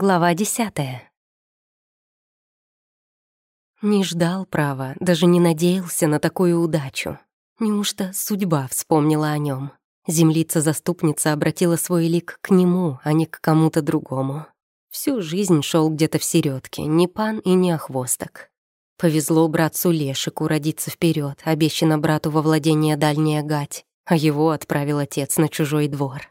Глава десятая. Не ждал права, даже не надеялся на такую удачу. Неужто судьба вспомнила о нем? Землица-заступница обратила свой лик к нему, а не к кому-то другому. Всю жизнь шел где-то в середке, ни пан и ни охвосток. Повезло братцу Лешику родиться вперед, обещано брату во владение дальняя гать, а его отправил отец на чужой двор.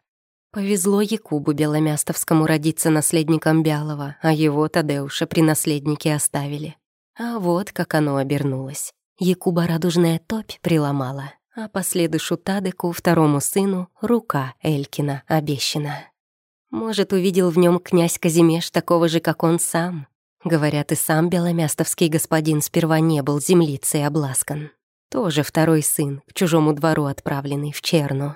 Повезло Якубу Беломястовскому родиться наследником Бялова, а его Тадеуша при наследнике оставили. А вот как оно обернулось. Якуба радужная топь приломала, а последушу Тадеку, второму сыну, рука Элькина обещана. Может, увидел в нем князь Казимеш такого же, как он сам. Говорят, и сам беломястовский господин сперва не был землицей обласкан. Тоже второй сын, к чужому двору отправленный, в Черну.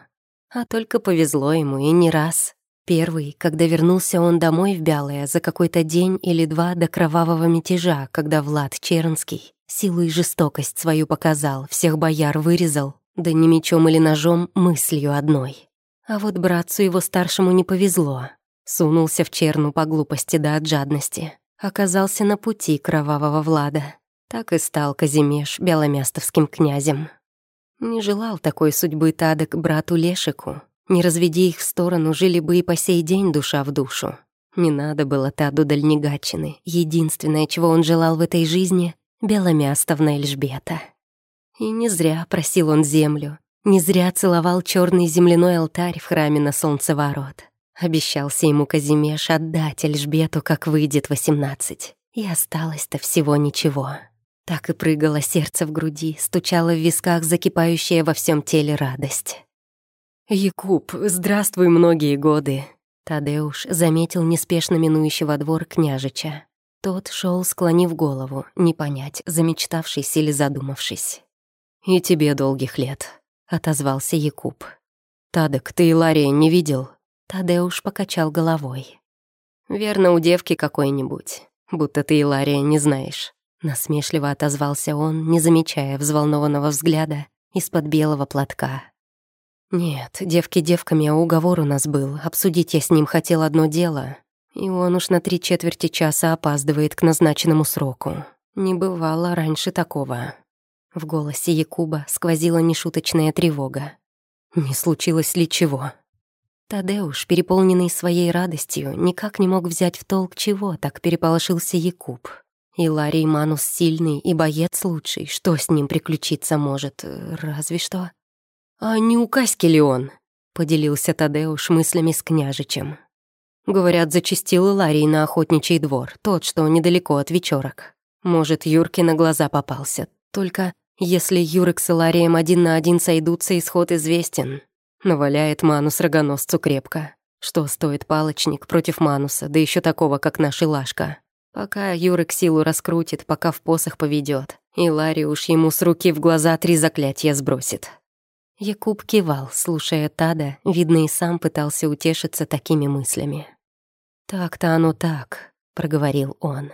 А только повезло ему и не раз. Первый, когда вернулся он домой в Бялое за какой-то день или два до кровавого мятежа, когда Влад Чернский силу и жестокость свою показал, всех бояр вырезал, да не мечом или ножом, мыслью одной. А вот братцу его старшему не повезло. Сунулся в черну по глупости да от жадности. Оказался на пути кровавого Влада. Так и стал Казимеш беломястовским князем. Не желал такой судьбы Тадок брату Лешику. Не разведи их в сторону, жили бы и по сей день душа в душу. Не надо было Таду Дальнегатчины. Единственное, чего он желал в этой жизни — беломястовна Эльжбета. И не зря просил он землю, не зря целовал черный земляной алтарь в храме на солнцеворот. Обещался ему Казимеш отдать Эльжбету, как выйдет восемнадцать. И осталось-то всего ничего. Так и прыгало сердце в груди, стучало в висках закипающая во всем теле радость. «Якуб, здравствуй многие годы!» Тадеуш заметил неспешно минующего двор княжича. Тот шел, склонив голову, не понять, замечтавшись или задумавшись. «И тебе долгих лет», — отозвался Якуб. «Тадек, ты Илария не видел?» Тадеуш покачал головой. «Верно, у девки какой-нибудь, будто ты Илария не знаешь». Насмешливо отозвался он, не замечая взволнованного взгляда из-под белого платка. «Нет, девки девками, а уговор у нас был. Обсудить я с ним хотел одно дело. И он уж на три четверти часа опаздывает к назначенному сроку. Не бывало раньше такого». В голосе Якуба сквозила нешуточная тревога. «Не случилось ли чего?» Тадеуш, переполненный своей радостью, никак не мог взять в толк, чего так переполошился Якуб. И Ларий Манус сильный, и боец лучший. Что с ним приключиться может? Разве что. «А не у Каськи ли он?» — поделился Тадеуш мыслями с княжичем. Говорят, зачастил Ларий на охотничий двор, тот, что недалеко от вечерок. Может, Юрке на глаза попался. Только если Юрик с Иларием один на один сойдутся, исход известен. Наваляет Манус рогоносцу крепко. Что стоит палочник против Мануса, да еще такого, как наша Лашка. Пока Юрик силу раскрутит, пока в посох поведет, и Ларри уж ему с руки в глаза три заклятия сбросит. Якуб кивал, слушая Тада, видно, и сам пытался утешиться такими мыслями. «Так-то оно так», — проговорил он.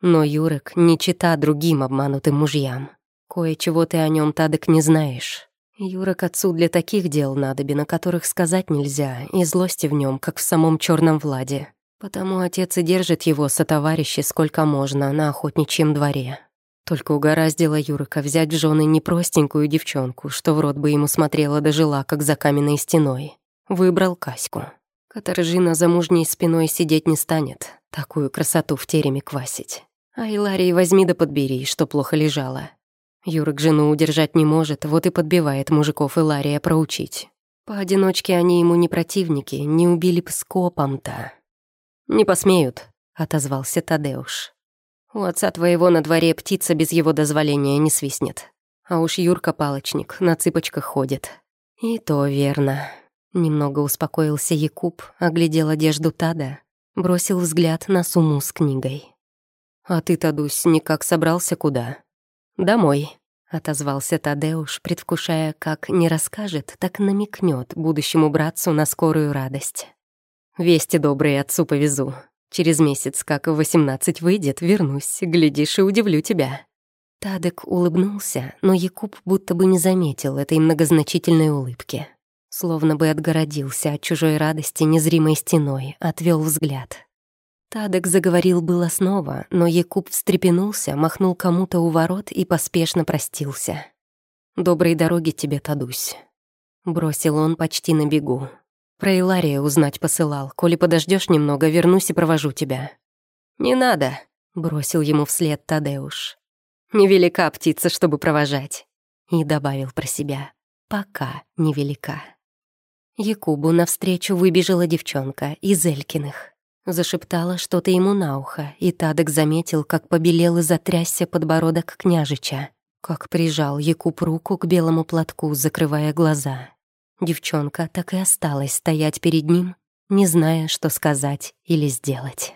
«Но Юрик не чита другим обманутым мужьям. Кое-чего ты о нем Тадок, не знаешь. Юрик отцу для таких дел надобен, о которых сказать нельзя, и злости в нем, как в самом черном Владе. Потому отец и держит его сотоварищи сколько можно на охотничьем дворе. Только угораздило Юрика взять в жены непростенькую девчонку, что в рот бы ему смотрела дожила, как за каменной стеной. Выбрал Каську. Катаржина замужней спиной сидеть не станет, такую красоту в тереме квасить. А Иларии возьми да подбери, что плохо лежала. Юрик жену удержать не может, вот и подбивает мужиков Илария проучить. Поодиночке они ему не противники, не убили б скопом-то. «Не посмеют», — отозвался Тадеуш. «У отца твоего на дворе птица без его дозволения не свистнет. А уж Юрка-палочник на цыпочках ходит». «И то верно». Немного успокоился Якуб, оглядел одежду Тада, бросил взгляд на сумму с книгой. «А ты, Тадусь, никак собрался куда?» «Домой», — отозвался Тадеуш, предвкушая, как не расскажет, так намекнет будущему братцу на скорую радость. Вести добрые отцу повезу. Через месяц, как в восемнадцать выйдет, вернусь, глядишь и удивлю тебя». Тадек улыбнулся, но Якуб будто бы не заметил этой многозначительной улыбки. Словно бы отгородился от чужой радости незримой стеной, отвел взгляд. Тадек заговорил было снова, но Якуб встрепенулся, махнул кому-то у ворот и поспешно простился. «Доброй дороги тебе, Тадусь», — бросил он почти на бегу. «Про Илария узнать посылал. Коли подождешь немного, вернусь и провожу тебя». «Не надо», — бросил ему вслед Тадеуш. «Невелика птица, чтобы провожать», — и добавил про себя. «Пока невелика». Якубу навстречу выбежала девчонка из Элькиных. Зашептала что-то ему на ухо, и Тадок заметил, как побелел и затрясся подбородок княжича, как прижал Якуб руку к белому платку, закрывая глаза. Девчонка так и осталась стоять перед ним, не зная, что сказать или сделать.